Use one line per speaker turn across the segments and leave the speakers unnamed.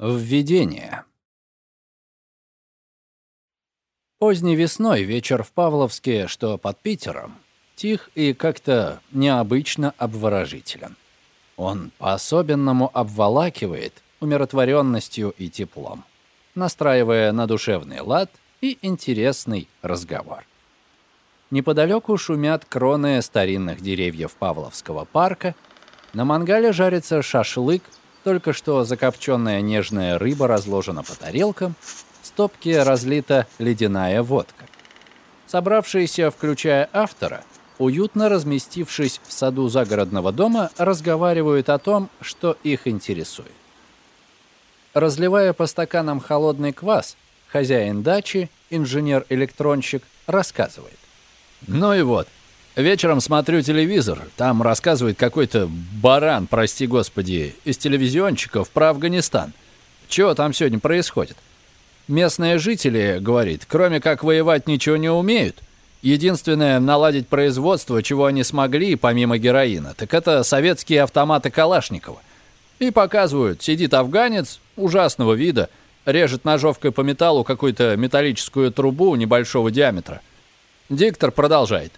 Введение. Поздней весной вечер в Павловске, что под Питером, тих и как-то необычно обворожителен. Он по-особенному обволакивает умиротворенностью и теплом, настраивая на душевный лад и интересный разговор. Неподалеку шумят кроны старинных деревьев Павловского парка, на мангале жарится шашлык только что закопченная нежная рыба разложена по тарелкам, в стопке разлита ледяная водка. Собравшиеся, включая автора, уютно разместившись в саду загородного дома, разговаривают о том, что их интересует. Разливая по стаканам холодный квас, хозяин дачи, инженер-электронщик, рассказывает.
«Ну и вот, Вечером смотрю телевизор, там рассказывает какой-то баран, прости господи, из телевизиончиков про Афганистан. Чего там сегодня происходит? Местные жители, говорит, кроме как воевать ничего не умеют. Единственное, наладить производство, чего они смогли, помимо героина, так это советские автоматы Калашникова. И показывают, сидит афганец ужасного вида, режет ножовкой по металлу какую-то металлическую трубу небольшого диаметра. Диктор продолжает.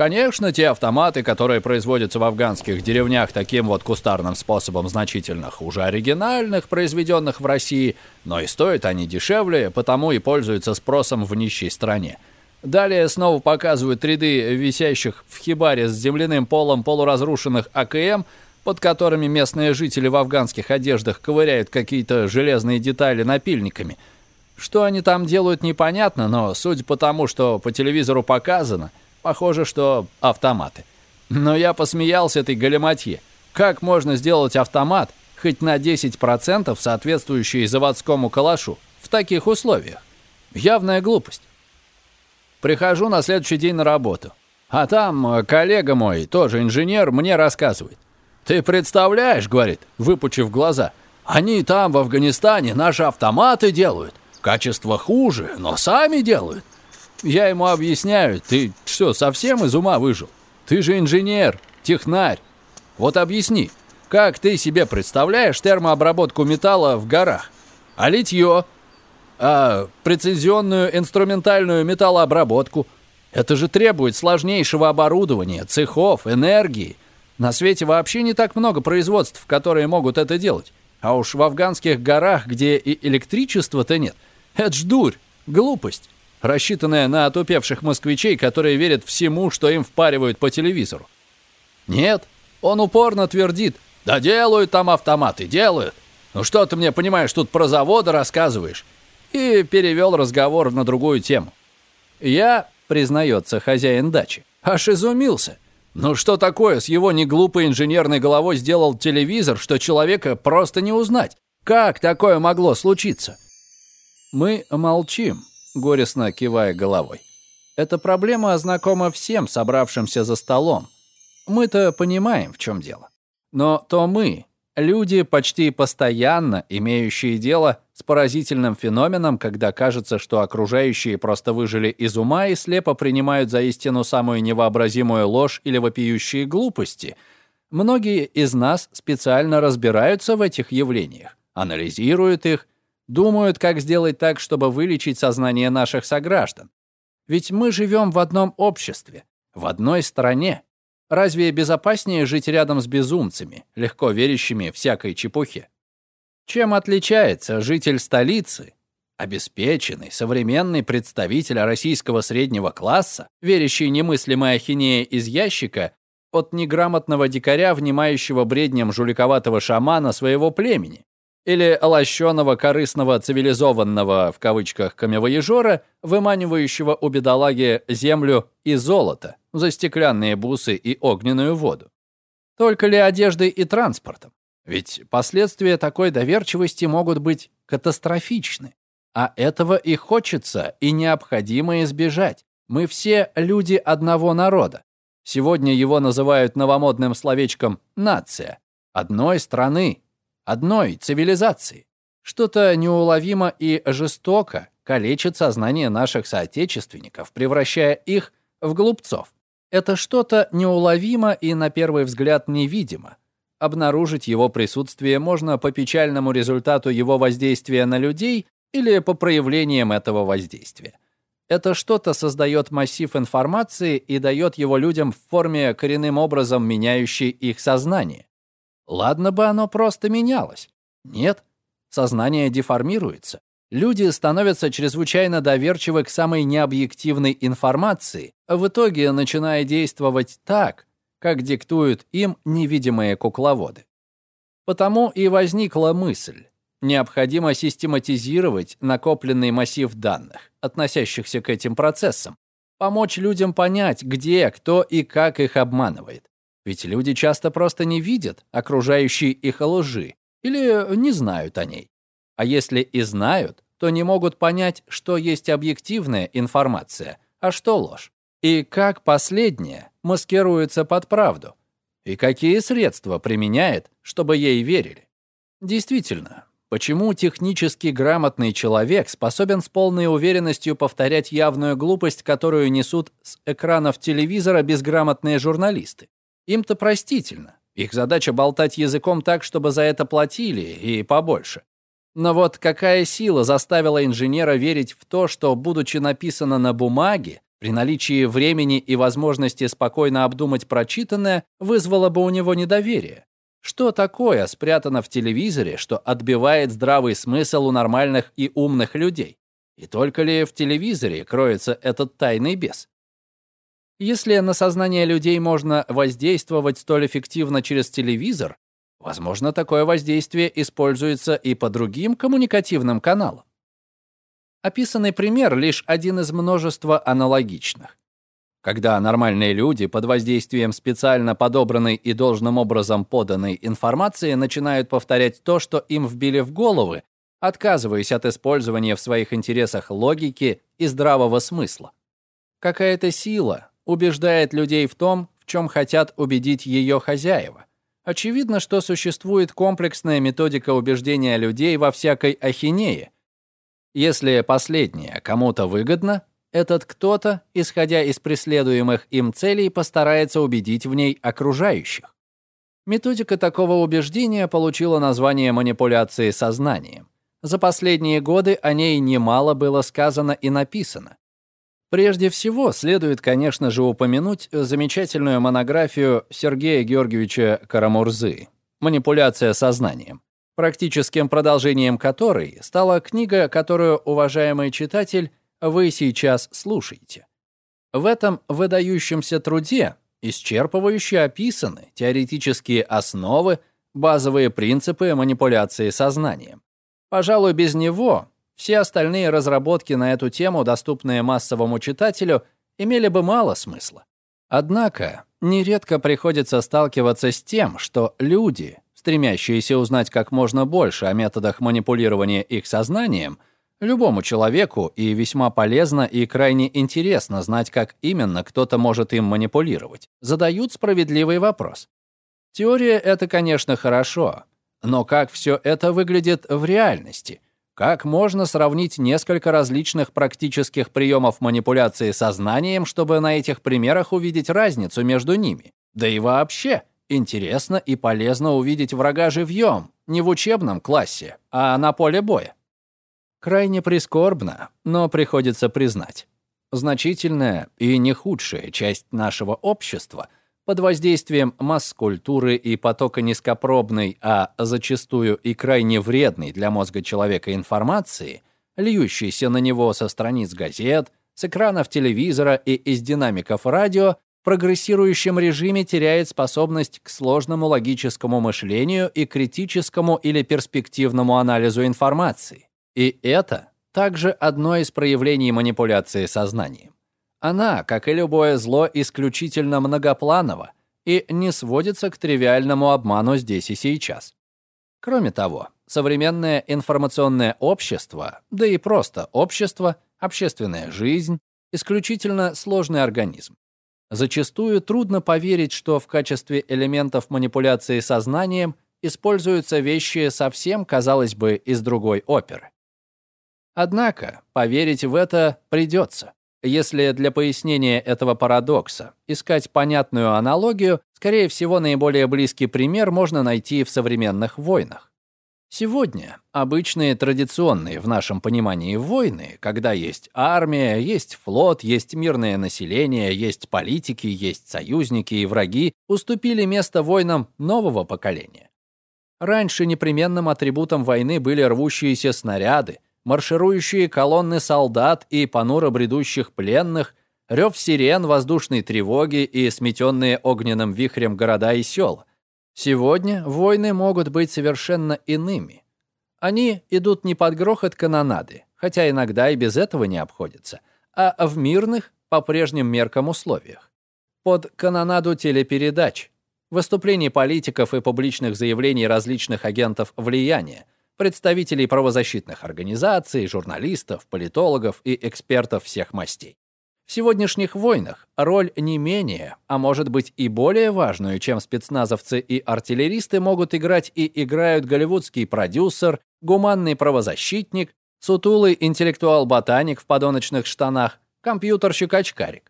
Конечно, те автоматы, которые производятся в афганских деревнях таким вот кустарным способом, значительно хуже оригинальных, произведенных в России, но и стоят они дешевле, потому и пользуются спросом в нищей стране. Далее снова показывают ряды висящих в хибаре с земляным полом полуразрушенных АКМ, под которыми местные жители в афганских одеждах ковыряют какие-то железные детали напильниками. Что они там делают, непонятно, но судя по тому, что по телевизору показано – Похоже, что автоматы. Но я посмеялся этой галиматье. Как можно сделать автомат хоть на 10% соответствующий заводскому калашу в таких условиях? Явная глупость. Прихожу на следующий день на работу. А там коллега мой, тоже инженер, мне рассказывает. «Ты представляешь, — говорит, выпучив глаза, — они там, в Афганистане, наши автоматы делают. Качество хуже, но сами делают. Я ему объясняю, ты что, совсем из ума выжил? Ты же инженер, технарь. Вот объясни, как ты себе представляешь термообработку металла в горах? А литье? А прецизионную инструментальную металлообработку? Это же требует сложнейшего оборудования, цехов, энергии. На свете вообще не так много производств, которые могут это делать. А уж в афганских горах, где и электричества-то нет, это ж дурь, глупость рассчитанная на отупевших москвичей, которые верят всему, что им впаривают по телевизору. Нет, он упорно твердит, да делают там автоматы, делают. Ну что ты мне, понимаешь, тут про заводы рассказываешь? И перевел разговор на другую тему. Я, признается хозяин дачи, аж изумился. Ну что такое с его неглупой инженерной головой сделал телевизор, что человека просто не узнать? Как такое могло случиться? Мы молчим горестно кивая головой. Эта проблема знакома всем собравшимся за столом. Мы-то понимаем, в чем дело. Но то мы, люди, почти постоянно имеющие дело с поразительным феноменом, когда кажется, что окружающие просто выжили из ума и слепо принимают за истину самую невообразимую ложь или вопиющие глупости. Многие из нас специально разбираются в этих явлениях, анализируют их, Думают, как сделать так, чтобы вылечить сознание наших сограждан. Ведь мы живем в одном обществе, в одной стране. Разве безопаснее жить рядом с безумцами, легко верящими всякой чепухе? Чем отличается житель столицы, обеспеченный, современный представитель российского среднего класса, верящий немыслимой ахинея из ящика, от неграмотного дикаря, внимающего бредням жуликоватого шамана своего племени? Или лощеного, корыстного, цивилизованного, в кавычках, камевоежора, выманивающего у бедолаги землю и золото за стеклянные бусы и огненную воду. Только ли одеждой и транспортом? Ведь последствия такой доверчивости могут быть катастрофичны. А этого и хочется, и необходимо избежать. Мы все люди одного народа. Сегодня его называют новомодным словечком «нация». Одной страны, одной цивилизации. Что-то неуловимо и жестоко калечит сознание наших соотечественников, превращая их в глупцов. Это что-то неуловимо и, на первый взгляд, невидимо.
Обнаружить его присутствие можно по печальному результату его воздействия на людей или по проявлениям этого воздействия. Это что-то создает массив информации и дает его людям в форме коренным образом меняющей их сознание. Ладно бы оно просто менялось. Нет, сознание деформируется. Люди становятся чрезвычайно доверчивы к самой необъективной информации, а в итоге начиная действовать так, как диктуют им невидимые кукловоды. Потому и возникла мысль. Необходимо систематизировать накопленный массив данных, относящихся к этим процессам, помочь людям понять, где, кто и как их обманывает. Ведь люди часто просто не видят окружающей их лжи или не знают о ней. А если и знают, то не могут понять, что есть объективная информация, а что ложь. И как последнее маскируется под правду? И какие средства применяет, чтобы ей верили? Действительно, почему технически грамотный человек способен с полной уверенностью повторять явную глупость, которую несут с экранов телевизора безграмотные журналисты? Им-то простительно. Их задача болтать языком так, чтобы за это платили, и побольше. Но вот какая сила заставила инженера верить в то, что, будучи написано на бумаге, при наличии времени и возможности спокойно обдумать прочитанное, вызвало бы у него недоверие. Что такое спрятано в телевизоре, что отбивает здравый смысл у нормальных и умных людей? И только ли в телевизоре кроется этот тайный бес? Если на сознание людей можно воздействовать столь эффективно через телевизор, возможно, такое воздействие используется и по другим коммуникативным каналам. Описанный пример лишь один из множества аналогичных. Когда нормальные люди под воздействием специально подобранной и должным образом поданной информации начинают повторять то, что им вбили в головы, отказываясь от использования в своих интересах логики и здравого смысла. Какая-то сила убеждает людей в том, в чем хотят убедить ее хозяева. Очевидно, что существует комплексная методика убеждения людей во всякой ахинее – если последнее кому-то выгодно, этот кто-то, исходя из преследуемых им целей, постарается убедить в ней окружающих. Методика такого убеждения получила название манипуляции сознанием. За последние годы о ней немало было сказано и написано. Прежде всего, следует, конечно же, упомянуть замечательную монографию Сергея Георгиевича Карамурзы «Манипуляция сознанием», практическим продолжением которой стала книга, которую, уважаемый читатель, вы сейчас слушаете. В этом выдающемся труде исчерпывающе описаны теоретические основы, базовые принципы манипуляции сознанием. Пожалуй, без него все остальные разработки на эту тему, доступные массовому читателю, имели бы мало смысла. Однако, нередко приходится сталкиваться с тем, что люди, стремящиеся узнать как можно больше о методах манипулирования их сознанием, любому человеку и весьма полезно и крайне интересно знать, как именно кто-то может им манипулировать, задают справедливый вопрос. Теория — это, конечно, хорошо, но как все это выглядит в реальности? Как можно сравнить несколько различных практических приемов манипуляции сознанием, чтобы на этих примерах увидеть разницу между ними? Да и вообще, Интересно и полезно увидеть врага живьем, не в учебном классе, а на поле боя. Крайне прискорбно, но приходится признать. Значительная и не худшая часть нашего общества под воздействием масс-культуры и потока низкопробной, а зачастую и крайне вредной для мозга человека информации, льющейся на него со страниц газет, с экранов телевизора и из динамиков радио, прогрессирующем режиме теряет способность к сложному логическому мышлению и критическому или перспективному анализу информации. И это также одно из проявлений манипуляции сознанием. Она, как и любое зло, исключительно многопланово и не сводится к тривиальному обману здесь и сейчас. Кроме того, современное информационное общество, да и просто общество, общественная жизнь, исключительно сложный организм. Зачастую трудно поверить, что в качестве элементов манипуляции сознанием используются вещи совсем, казалось бы, из другой оперы. Однако поверить в это придется. Если для пояснения этого парадокса искать понятную аналогию, скорее всего, наиболее близкий пример можно найти в современных войнах. Сегодня обычные традиционные в нашем понимании войны, когда есть армия, есть флот, есть мирное население, есть политики, есть союзники и враги, уступили место войнам нового поколения. Раньше непременным атрибутом войны были рвущиеся снаряды, марширующие колонны солдат и понуро бредущих пленных, рев сирен воздушной тревоги и сметенные огненным вихрем города и села. Сегодня войны могут быть совершенно иными. Они идут не под грохот канонады, хотя иногда и без этого не обходятся, а в мирных, по прежним меркам условиях. Под канонаду телепередач, выступлений политиков и публичных заявлений различных агентов влияния, представителей правозащитных организаций, журналистов, политологов и экспертов всех мастей. В сегодняшних войнах роль не менее, а может быть и более важную, чем спецназовцы и артиллеристы могут играть и играют голливудский продюсер, гуманный правозащитник, сутулый интеллектуал-ботаник в подоночных штанах, компьютерщик-очкарик.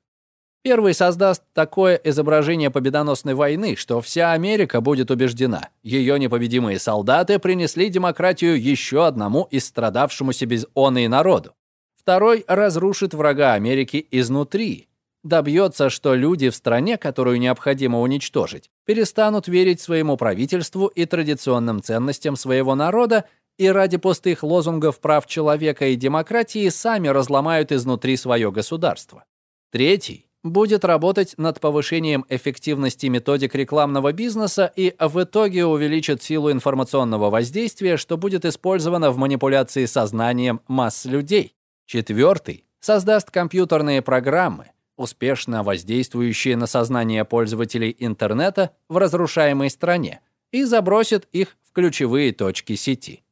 Первый создаст такое изображение победоносной войны, что вся Америка будет убеждена. Ее непобедимые солдаты принесли демократию еще одному из страдавшемуся без оной народу. Второй разрушит врага Америки изнутри, добьется, что люди в стране, которую необходимо уничтожить, перестанут верить своему правительству и традиционным ценностям своего народа и ради пустых лозунгов прав человека и демократии сами разломают изнутри свое государство. Третий будет работать над повышением эффективности методик рекламного бизнеса и в итоге увеличит силу информационного воздействия, что будет использовано в манипуляции сознанием масс людей. Четвертый создаст компьютерные программы, успешно воздействующие на сознание пользователей интернета в разрушаемой стране, и забросит их в ключевые точки сети.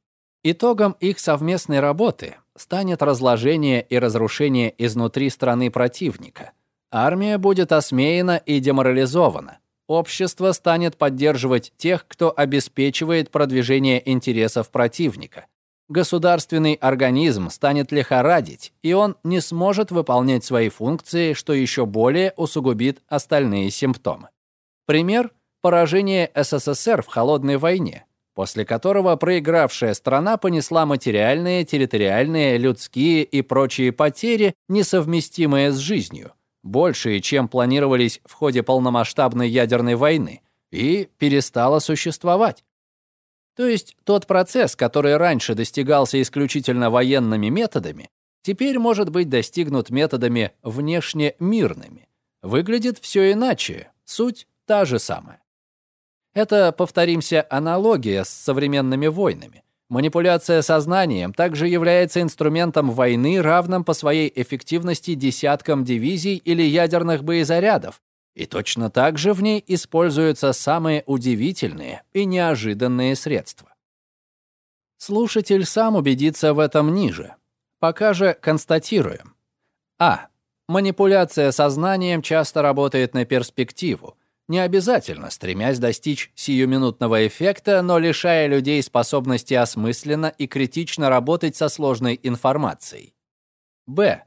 Итогом их совместной работы станет разложение и разрушение изнутри страны противника – Армия будет осмеяна и деморализована. Общество станет поддерживать тех, кто обеспечивает продвижение интересов противника. Государственный организм станет лихорадить, и он не сможет выполнять свои функции, что еще более усугубит остальные симптомы. Пример – поражение СССР в холодной войне, после которого проигравшая страна понесла материальные, территориальные, людские и прочие потери, несовместимые с жизнью большие, чем планировались в ходе полномасштабной ядерной войны, и перестала существовать. То есть тот процесс, который раньше достигался исключительно военными методами, теперь может быть достигнут методами внешне мирными. Выглядит все иначе, суть та же самая. Это, повторимся, аналогия с современными войнами. Манипуляция сознанием также является инструментом войны, равным по своей эффективности десяткам дивизий или ядерных боезарядов, и точно так же в ней используются самые удивительные и неожиданные средства. Слушатель сам убедится в этом ниже. Пока же констатируем. А. Манипуляция сознанием часто работает на перспективу, не обязательно стремясь достичь сиюминутного эффекта, но лишая людей способности осмысленно и критично работать со сложной информацией. Б.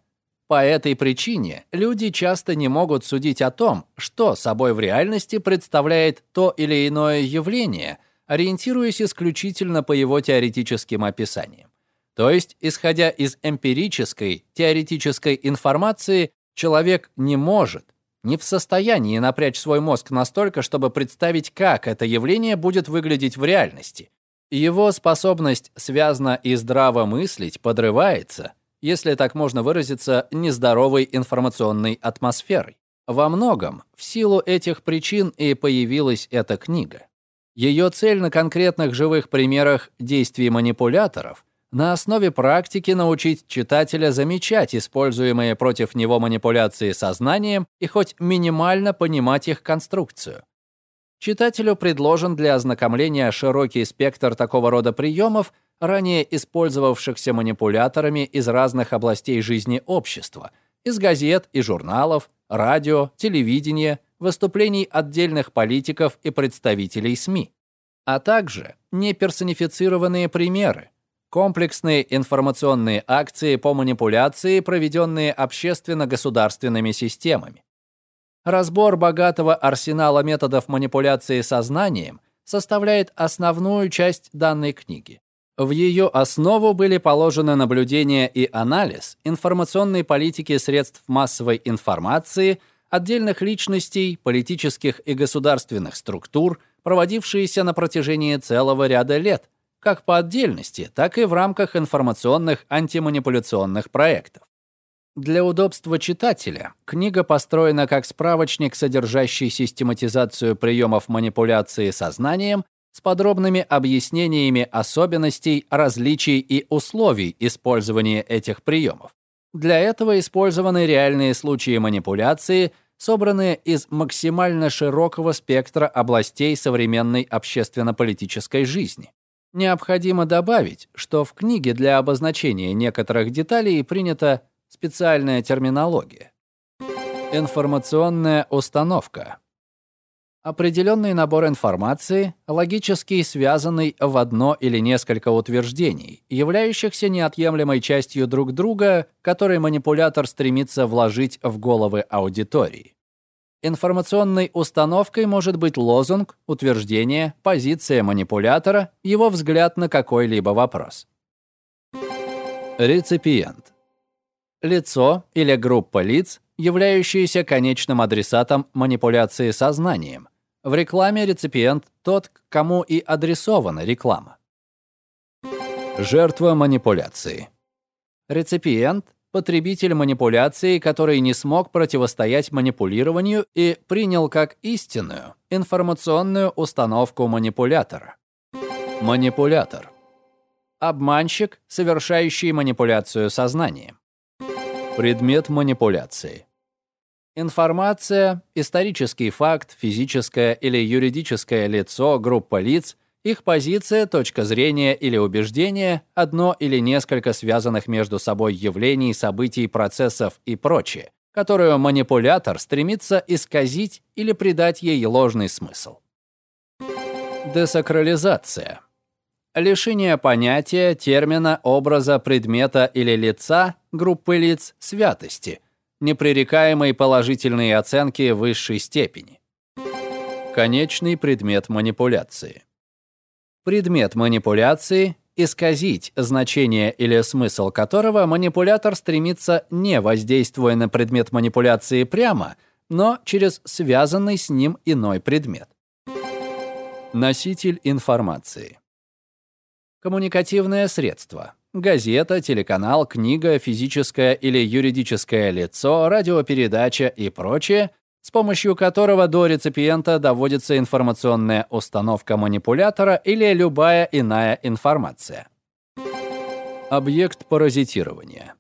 По этой причине люди часто не могут судить о том, что собой в реальности представляет то или иное явление, ориентируясь исключительно по его теоретическим описаниям. То есть, исходя из эмпирической, теоретической информации, человек не может, не в состоянии напрячь свой мозг настолько, чтобы представить, как это явление будет выглядеть в реальности. Его способность связно и здраво мыслить подрывается, если так можно выразиться, нездоровой информационной атмосферой. Во многом в силу этих причин и появилась эта книга. Ее цель на конкретных живых примерах действий манипуляторов – на основе практики научить читателя замечать используемые против него манипуляции сознанием и хоть минимально понимать их конструкцию. Читателю предложен для ознакомления широкий спектр такого рода приемов, ранее использовавшихся манипуляторами из разных областей жизни общества, из газет и журналов, радио, телевидения, выступлений отдельных политиков и представителей СМИ, а также неперсонифицированные примеры, комплексные информационные акции по манипуляции, проведенные общественно-государственными системами. Разбор богатого арсенала методов манипуляции сознанием составляет основную часть данной книги. В ее основу были положены наблюдения и анализ информационной политики средств массовой информации, отдельных личностей, политических и государственных структур, проводившиеся на протяжении целого ряда лет, как по отдельности, так и в рамках информационных антиманипуляционных проектов. Для удобства читателя книга построена как справочник, содержащий систематизацию приемов манипуляции сознанием с подробными объяснениями особенностей, различий и условий использования этих приемов. Для этого использованы реальные случаи манипуляции, собранные из максимально широкого спектра областей современной общественно-политической жизни. Необходимо добавить, что в книге для обозначения некоторых деталей принята специальная терминология. Информационная установка. Определенный набор информации, логически связанный в одно или несколько утверждений, являющихся неотъемлемой частью друг друга, который манипулятор стремится вложить в головы аудитории. Информационной установкой может быть лозунг, утверждение, позиция манипулятора, его взгляд на какой-либо вопрос. Реципиент. Лицо или группа лиц, являющиеся конечным адресатом манипуляции сознанием. В рекламе реципиент тот, к кому и адресована реклама. Жертва манипуляции. Реципиент потребитель манипуляции, который не смог противостоять манипулированию и принял как истинную информационную установку манипулятора. Манипулятор. Обманщик, совершающий манипуляцию сознанием. Предмет манипуляции. Информация, исторический факт, физическое или юридическое лицо, группа лиц, их позиция, точка зрения или убеждения, одно или несколько связанных между собой явлений, событий, процессов и прочее, которую манипулятор стремится исказить или придать ей ложный смысл. Десакрализация. Лишение понятия, термина, образа, предмета или лица, группы лиц, святости, непререкаемой положительной оценки высшей степени. Конечный предмет манипуляции. Предмет манипуляции — исказить значение или смысл которого манипулятор стремится, не воздействуя на предмет манипуляции прямо, но через связанный с ним иной предмет. Носитель информации. Коммуникативное средство. Газета, телеканал, книга, физическое или юридическое лицо, радиопередача и прочее, с помощью которого до реципиента доводится информационная установка манипулятора или любая иная информация. Объект паразитирования.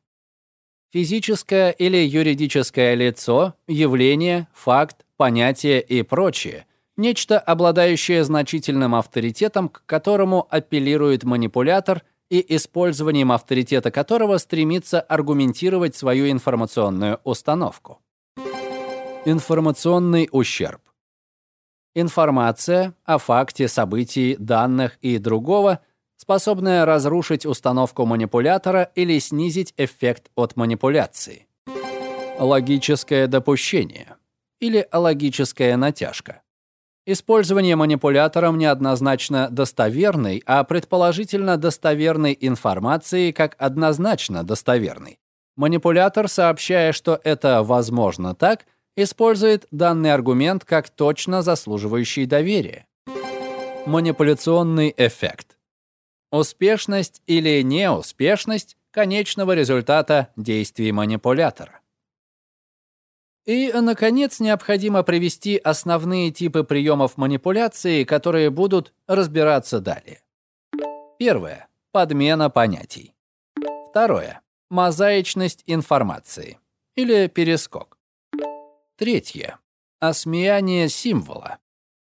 Физическое или юридическое лицо, явление, факт, понятие и прочее – нечто, обладающее значительным авторитетом, к которому апеллирует манипулятор и использованием авторитета которого стремится аргументировать свою информационную установку. Информационный ущерб. Информация о факте, событии, данных и другого, способная разрушить установку манипулятора или снизить эффект от манипуляции. Логическое допущение или логическая натяжка. Использование манипулятором неоднозначно достоверной, а предположительно достоверной информации как однозначно достоверной. Манипулятор, сообщая, что это возможно так, использует данный аргумент как точно заслуживающий доверия. Манипуляционный эффект. Успешность или неуспешность конечного результата действий манипулятора. И, наконец, необходимо привести основные типы приемов манипуляции, которые будут разбираться далее. Первое. Подмена понятий. Второе. Мозаичность информации. Или перескок. Третье. Осмеяние символа.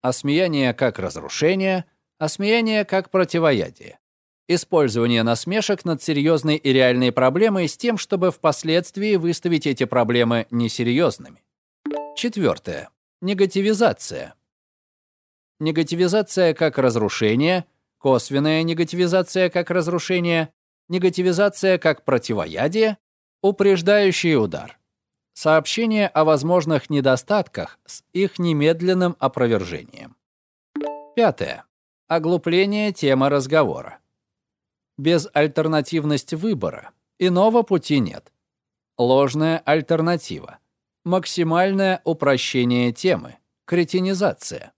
Осмеяние как разрушение, осмеяние как противоядие. Использование насмешек над серьезной и реальной проблемой с тем, чтобы впоследствии выставить эти проблемы несерьезными. Четвертое. Негативизация. Негативизация как разрушение, косвенная негативизация как разрушение, негативизация как противоядие, упреждающий удар, сообщение о возможных недостатках с их немедленным опровержением. Пятое. Оглупление темы разговора. Без альтернативности выбора иного пути нет. Ложная альтернатива. Максимальное упрощение темы. Кретинизация.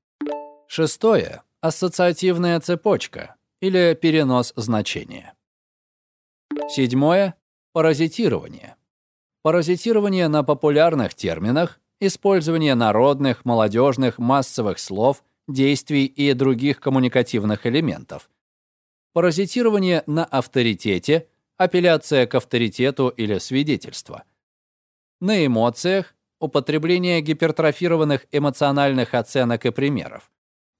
Шестое. Ассоциативная цепочка или перенос значения. Седьмое. Паразитирование. Паразитирование на популярных терминах, использование народных, молодежных, массовых слов, действий и других коммуникативных элементов. Паразитирование на авторитете, апелляция к авторитету или свидетельство. На эмоциях, употребление гипертрофированных эмоциональных оценок и примеров.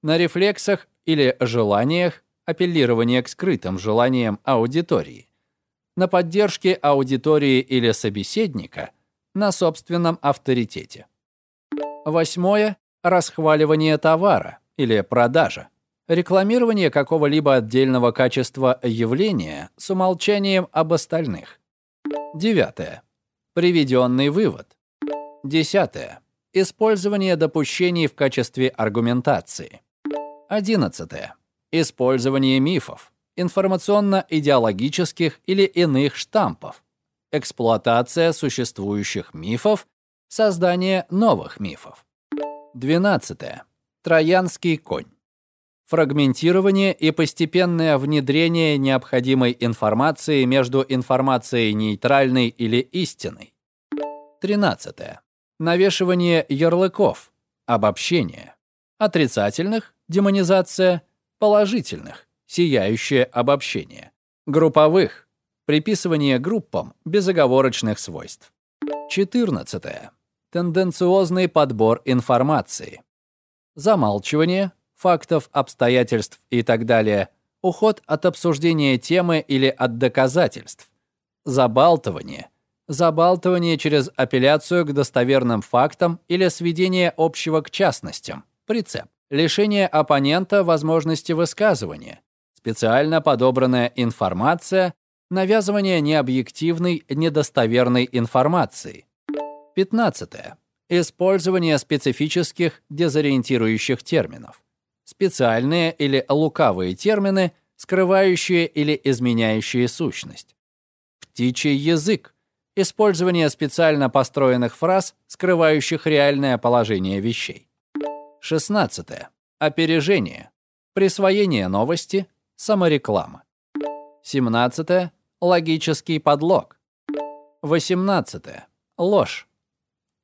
На рефлексах или желаниях, апеллирование к скрытым желаниям аудитории. На поддержке аудитории или собеседника, на собственном авторитете. Восьмое – расхваливание товара или продажа. Рекламирование какого-либо отдельного качества явления с умолчанием об остальных. Девятое. Приведенный вывод. Десятое. Использование допущений в качестве аргументации. Одиннадцатое. Использование мифов, информационно-идеологических или иных штампов. Эксплуатация существующих мифов, создание новых мифов. Двенадцатое. Троянский конь. Фрагментирование и постепенное внедрение необходимой информации между информацией нейтральной или истинной. 13. Навешивание ярлыков, обобщение. Отрицательных – демонизация, положительных – сияющее обобщение. Групповых – приписывание группам безоговорочных свойств. 14. Тенденциозный подбор информации. Замалчивание, фактов, обстоятельств и так далее. Уход от обсуждения темы или от доказательств. Забалтывание – забалтывание через апелляцию к достоверным фактам или сведение общего к частностям, прицеп, лишение оппонента возможности высказывания, специально подобранная информация, навязывание необъективной, недостоверной информации. 15. Использование специфических дезориентирующих терминов. Специальные или лукавые термины, скрывающие или изменяющие сущность. Птичий язык использование специально построенных фраз, скрывающих реальное положение вещей. 16. Опережение. Присвоение новости. Самореклама. 17. Логический подлог. 18. Ложь.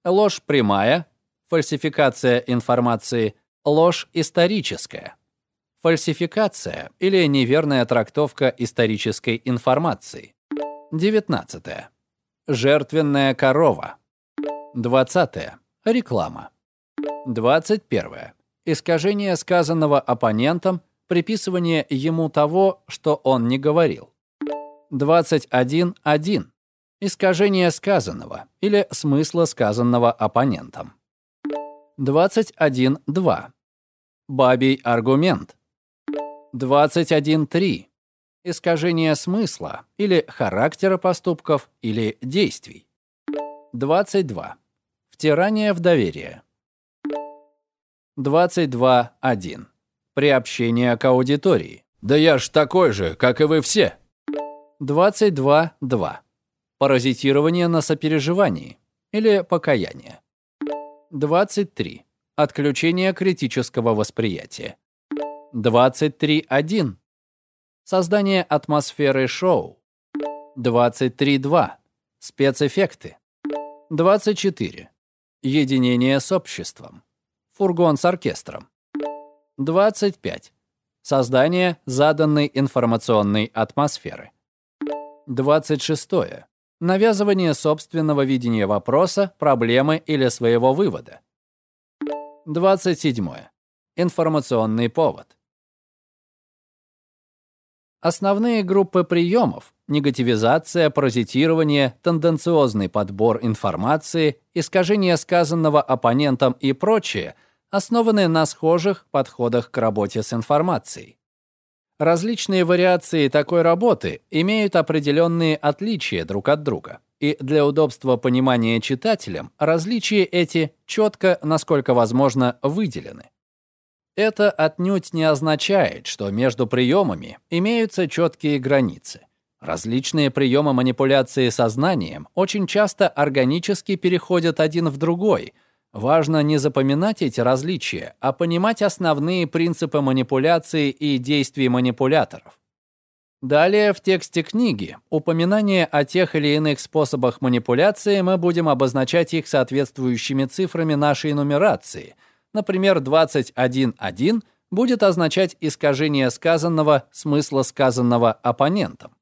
Ложь прямая, фальсификация информации, ложь историческая. Фальсификация или неверная трактовка исторической информации. 19. Жертвенная корова. 20. Реклама. 21. Искажение сказанного оппонентом, приписывание ему того, что он не говорил. 21.1. Искажение сказанного или смысла сказанного оппонентом. 21.2. Бабий аргумент. 21.3 искажение смысла или характера поступков или действий. 22. Втирание в доверие. 22.1. Приобщение к аудитории.
Да я ж такой же, как и вы все.
22.2. Паразитирование на сопереживании или покаяние. 23. Отключение критического восприятия. 23.1 Создание атмосферы шоу. 23.2. Спецэффекты. 24. Единение с обществом. Фургон с оркестром. 25. Создание заданной информационной атмосферы. 26. Навязывание собственного видения вопроса, проблемы или своего вывода. 27. Информационный повод. Основные группы приемов – негативизация, паразитирование, тенденциозный подбор информации, искажение сказанного оппонентом и прочее – основаны на схожих подходах к работе с информацией. Различные вариации такой работы имеют определенные отличия друг от друга. И для удобства понимания читателям различия эти четко, насколько возможно, выделены. Это отнюдь не означает, что между приемами имеются четкие границы. Различные приемы манипуляции сознанием очень часто органически переходят один в другой – Важно не запоминать эти различия, а понимать основные принципы манипуляции и действий манипуляторов. Далее в тексте книги упоминание о тех или иных способах манипуляции мы будем обозначать их соответствующими цифрами нашей нумерации. Например, 21.1 будет означать искажение сказанного смысла сказанного оппонентом.